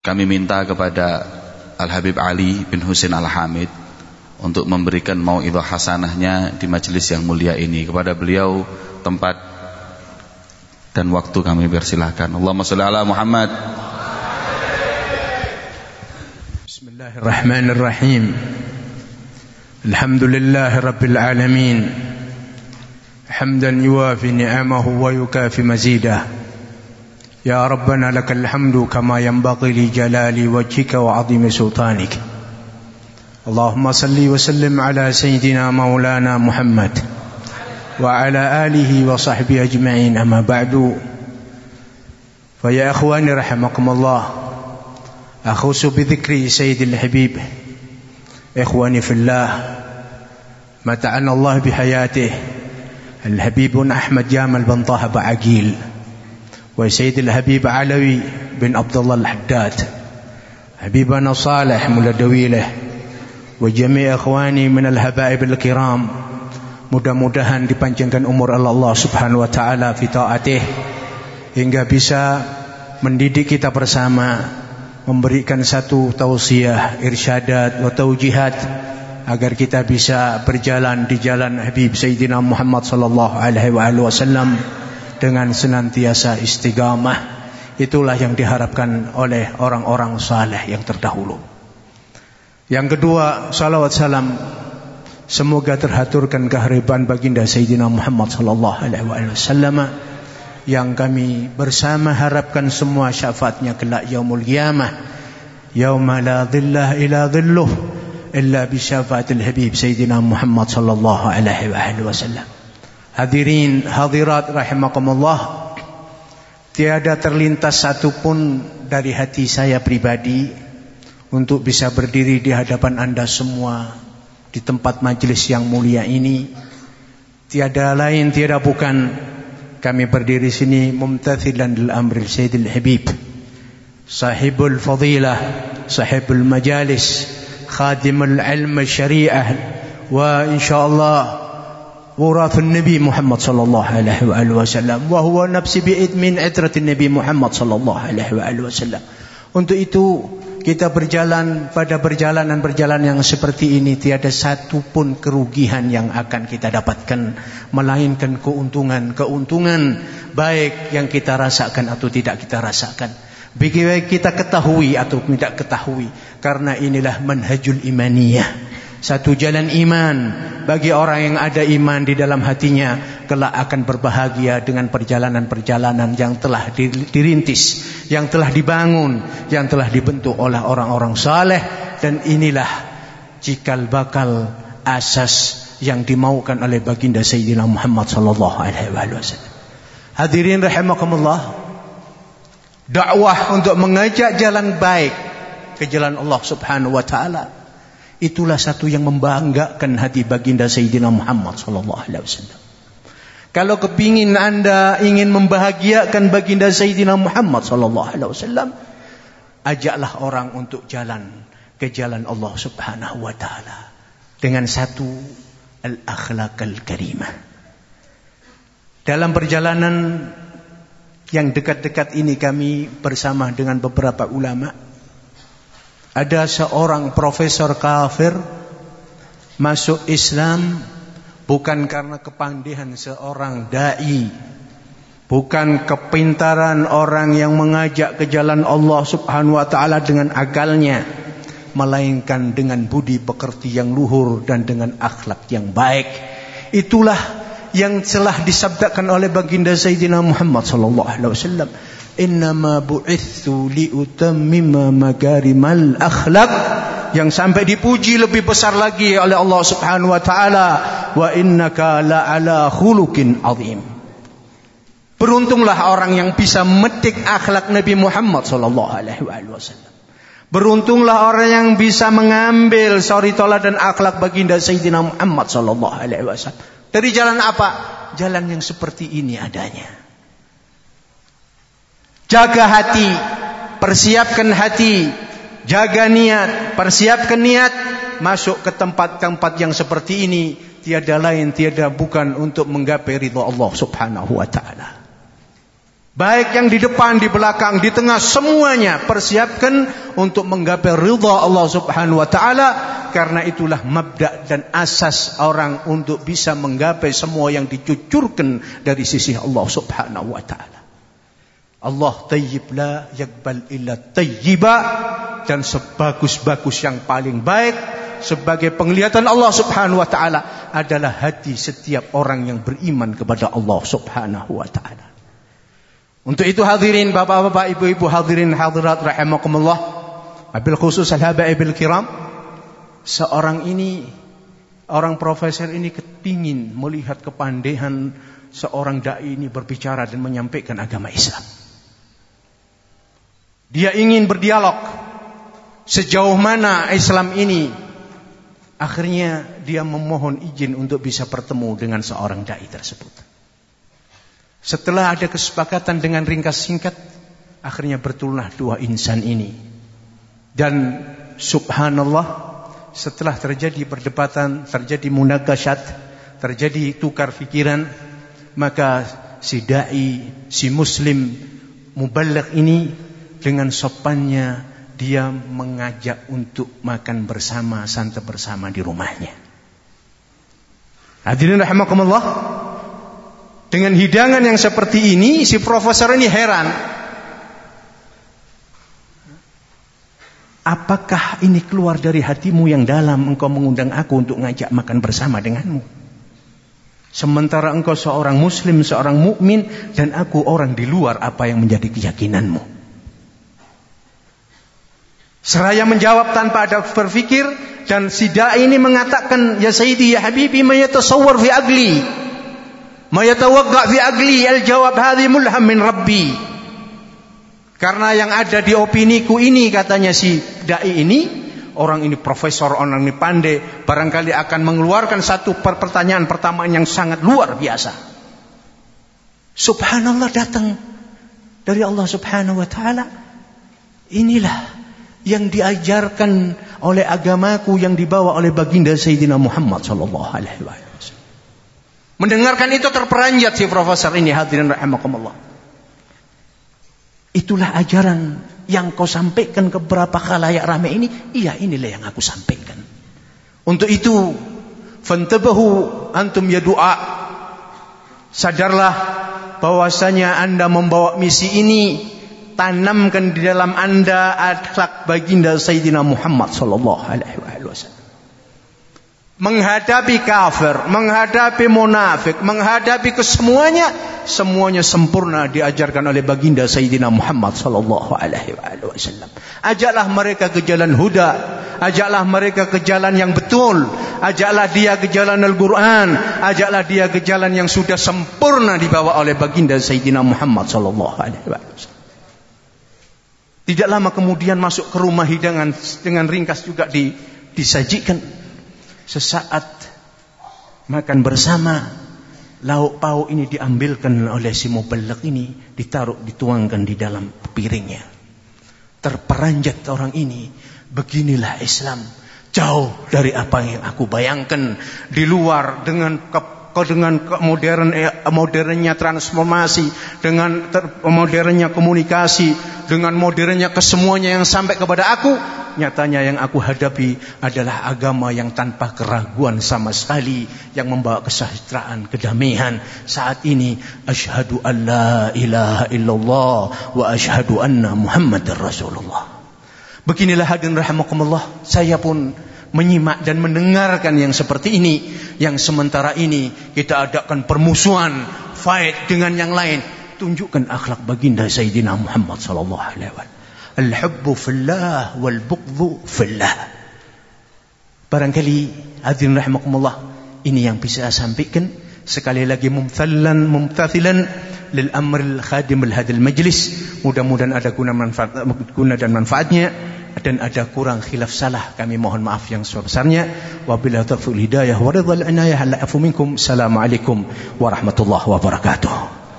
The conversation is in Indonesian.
kami minta kepada Al-Habib Ali bin Husin Al-Hamid untuk memberikan mauidhah hasanahnya di majelis yang mulia ini. Kepada beliau tempat dan waktu kami persilahkan. Allahumma salli ala Muhammad. Bismillahirrahmanirrahim. Alhamdulillah Rabbil Alamin. Hamdan yuafi ni'amahu wa yukafi mazidah يا ربنا لك الحمد كما ينبغي لجلال وجهك وعظيم سلطانك. اللهم صل وسلم على سيدنا مولانا محمد وعلى آله وصحبه أجمعين. أما بعد فيا إخواني رحمكم الله اخص بذكر سيد الحبيب إخواني في الله متعنا الله بحياته الحبيب أحمد جامل بن طه بعقيل. وسيد الحبيب علوي بن عبد الله الحداد حبيبنا صالح ملا دويله وجميع إخواني من الحبائب الكرام mudah-mudahan dipanjangkan umur Allah Subhanahu wa taala fi taatih hingga bisa mendidik kita bersama memberikan satu tausiah irsyadat wa taujihat agar kita bisa berjalan di jalan Habib Sayyidina Muhammad sallallahu alaihi wasallam dengan senantiasa istiqamah. Itulah yang diharapkan oleh orang-orang saleh yang terdahulu. Yang kedua salawat salam. Semoga terhaturkan kehariban baginda Sayyidina Muhammad sallallahu alaihi wasallam yang kami bersama harapkan semua syafaatnya kelak yaumul qiyamah yauma la dhillah ila dhilluh illa bi syafaatil habib Sayyidina Muhammad sallallahu alaihi wasallam Hadirin hadirat rahimakumullah. Tiada terlintas satupun dari hati saya pribadi Untuk bisa berdiri di hadapan anda semua Di tempat majlis yang mulia ini. Tiada lain, tiada bukan. Kami berdiri sini Mumtathilan lil amril Sayyidil Habib Sahibul fadilah Sahibul majalis Khadimul ilm syariah. Wa insyaAllah وراث النبي محمد صلى الله عليه وآله وسلم وهو نفس بإذ من عترة النبي محمد صلى الله عليه وآله وسلم untuk itu kita berjalan pada perjalanan-perjalanan yang seperti ini tiada satu pun kerugian yang akan kita dapatkan melainkan keuntungan-keuntungan baik yang kita rasakan atau tidak kita rasakan baik kita ketahui atau tidak ketahui karena inilah manhajul imaniyah satu jalan iman bagi orang yang ada iman di dalam hatinya kelak akan berbahagia dengan perjalanan-perjalanan yang telah dirintis, yang telah dibangun, yang telah dibentuk oleh orang-orang saleh dan inilah cikal bakal asas yang dimaukan oleh baginda Sayyidina Muhammad sallallahu alaihi wasallam. Hadirin rahimakumullah. Dakwah untuk mengajak jalan baik ke jalan Allah Subhanahu wa taala Itulah satu yang membanggakan hati baginda Sayyidina Muhammad sallallahu alaihi wasallam. Kalau kepingin anda ingin membahagiakan baginda Sayyidina Muhammad sallallahu alaihi wasallam, ajaklah orang untuk jalan ke jalan Allah Subhanahu wa taala dengan satu al-akhlaqal karimah. Dalam perjalanan yang dekat-dekat ini kami bersama dengan beberapa ulama ada seorang profesor kafir masuk Islam bukan karena kepandihan seorang dai, bukan kepintaran orang yang mengajak ke jalan Allah Subhanahu wa taala dengan akalnya, melainkan dengan budi pekerti yang luhur dan dengan akhlak yang baik. Itulah yang telah disabdakan oleh baginda Sayyidina Muhammad sallallahu alaihi wasallam innama bu'ithu liutammima magarimal akhlak yang sampai dipuji lebih besar lagi oleh Allah Subhanahu wa taala. Wa innaka la ala khuluqin azim. Beruntunglah orang yang bisa metik akhlak Nabi Muhammad sallallahu alaihi wasallam. Beruntunglah orang yang bisa mengambil sori dan akhlak baginda Sayyidina Muhammad sallallahu alaihi wasallam. Dari jalan apa? Jalan yang seperti ini adanya Jaga hati, persiapkan hati, jaga niat, persiapkan niat, masuk ke tempat-tempat yang seperti ini tiada lain tiada bukan untuk menggapai ridha Allah Subhanahu wa taala. Baik yang di depan, di belakang, di tengah semuanya persiapkan untuk menggapai ridha Allah Subhanahu wa taala karena itulah mabda dan asas orang untuk bisa menggapai semua yang dicucurkan dari sisi Allah Subhanahu wa taala. Allah tayyib la yakbal illa tayyiba dan sebagus-bagus yang paling baik sebagai penglihatan Allah Subhanahu wa taala adalah hati setiap orang yang beriman kepada Allah Subhanahu wa taala. Untuk itu hadirin bapak-bapak, ibu-ibu hadirin hadirat rahimakumullah. Abil khusus al-habaibil kiram. Seorang ini orang profesor ini kepingin melihat kepandaian seorang dai ini berbicara dan menyampaikan agama Islam. Dia ingin berdialog sejauh mana Islam ini. Akhirnya dia memohon izin untuk bisa bertemu dengan seorang dai tersebut. Setelah ada kesepakatan dengan ringkas singkat, akhirnya bertulunlah dua insan ini. Dan subhanallah, setelah terjadi perdebatan, terjadi munakasyat, terjadi tukar fikiran, maka si dai, si muslim mubalik ini dengan sopannya dia mengajak untuk makan bersama, santai bersama di rumahnya. Hadirin rahimakumullah, dengan hidangan yang seperti ini, si profesor ini heran. Apakah ini keluar dari hatimu yang dalam engkau mengundang aku untuk ngajak makan bersama denganmu? Sementara engkau seorang muslim, seorang mukmin dan aku orang di luar apa yang menjadi keyakinanmu. Seraya menjawab tanpa ada berpikir dan si dai ini mengatakan, "Ya Sayyidi ya Habibi, ma yatasawwar fi agli." Ma yatawaqqa fi agli al-jawab hadhi mulham min rabbi. Karena yang ada di opiniku ini katanya si dai ini, orang ini profesor, orang ini pandai, barangkali akan mengeluarkan satu pertanyaan pertama yang sangat luar biasa. Subhanallah datang dari Allah Subhanahu wa taala. Inilah yang diajarkan oleh agamaku yang dibawa oleh baginda Sayyidina Muhammad sallallahu alaihi wasallam. Mendengarkan itu terperanjat si profesor ini hadirin rahimakumullah. Itulah ajaran yang kau sampaikan ke beberapa khalayak ramai ini. Iya inilah yang aku sampaikan. Untuk itu. Fantabahu antum ya doa. Sadarlah bahwasanya anda membawa misi ini. Tanamkan di dalam anda akhlak baginda Sayyidina Muhammad sallallahu alaihi wasallam menghadapi kafir, menghadapi munafik, menghadapi kesemuanya, semuanya sempurna diajarkan oleh baginda Sayyidina Muhammad sallallahu alaihi wasallam. Ajaklah mereka ke jalan huda, ajaklah mereka ke jalan yang betul, ajaklah dia ke jalan Al-Qur'an, ajaklah dia ke jalan yang sudah sempurna dibawa oleh baginda Sayyidina Muhammad sallallahu alaihi wasallam. Tidak lama kemudian masuk ke rumah hidangan dengan ringkas juga di, disajikan. Sesaat makan bersama lauk pauk ini diambilkan oleh si mubalik ini ditaruh dituangkan di dalam piringnya. Terperanjat orang ini beginilah Islam. Jauh dari apa yang aku bayangkan. Di luar dengan dengan modern eh, modernnya transformasi dengan modernnya komunikasi dengan modernnya kesemuanya yang sampai kepada aku nyatanya yang aku hadapi adalah agama yang tanpa keraguan sama sekali yang membawa kesejahteraan kedamaian. Saat ini asyhadu alla ilaha illallah wa asyhadu anna muhammadar rasulullah. Beginilah hadirin rahimakumullah. Saya pun menyimak dan mendengarkan yang seperti ini yang sementara ini. Kita adakan permusuhan fight dengan yang lain. Tunjukkan akhlak baginda Sayyidina Muhammad sallallahu alaihi wasallam. Al-hubbu fillah wal bughdhu fillah. Barangkali hadirin rahimakumullah ini yang bisa saya sampaikan. Sekali lagi mumthallan mumtathilan lil amr al khadim al hadil majlis. Mudah-mudahan ada guna manfaat guna dan manfaatnya dan ada kurang khilaf salah. Kami mohon maaf yang sebesarnya. Wabillahi taufiq hidayah wa ridwal inayah la afu minkum. Assalamualaikum warahmatullahi wabarakatuh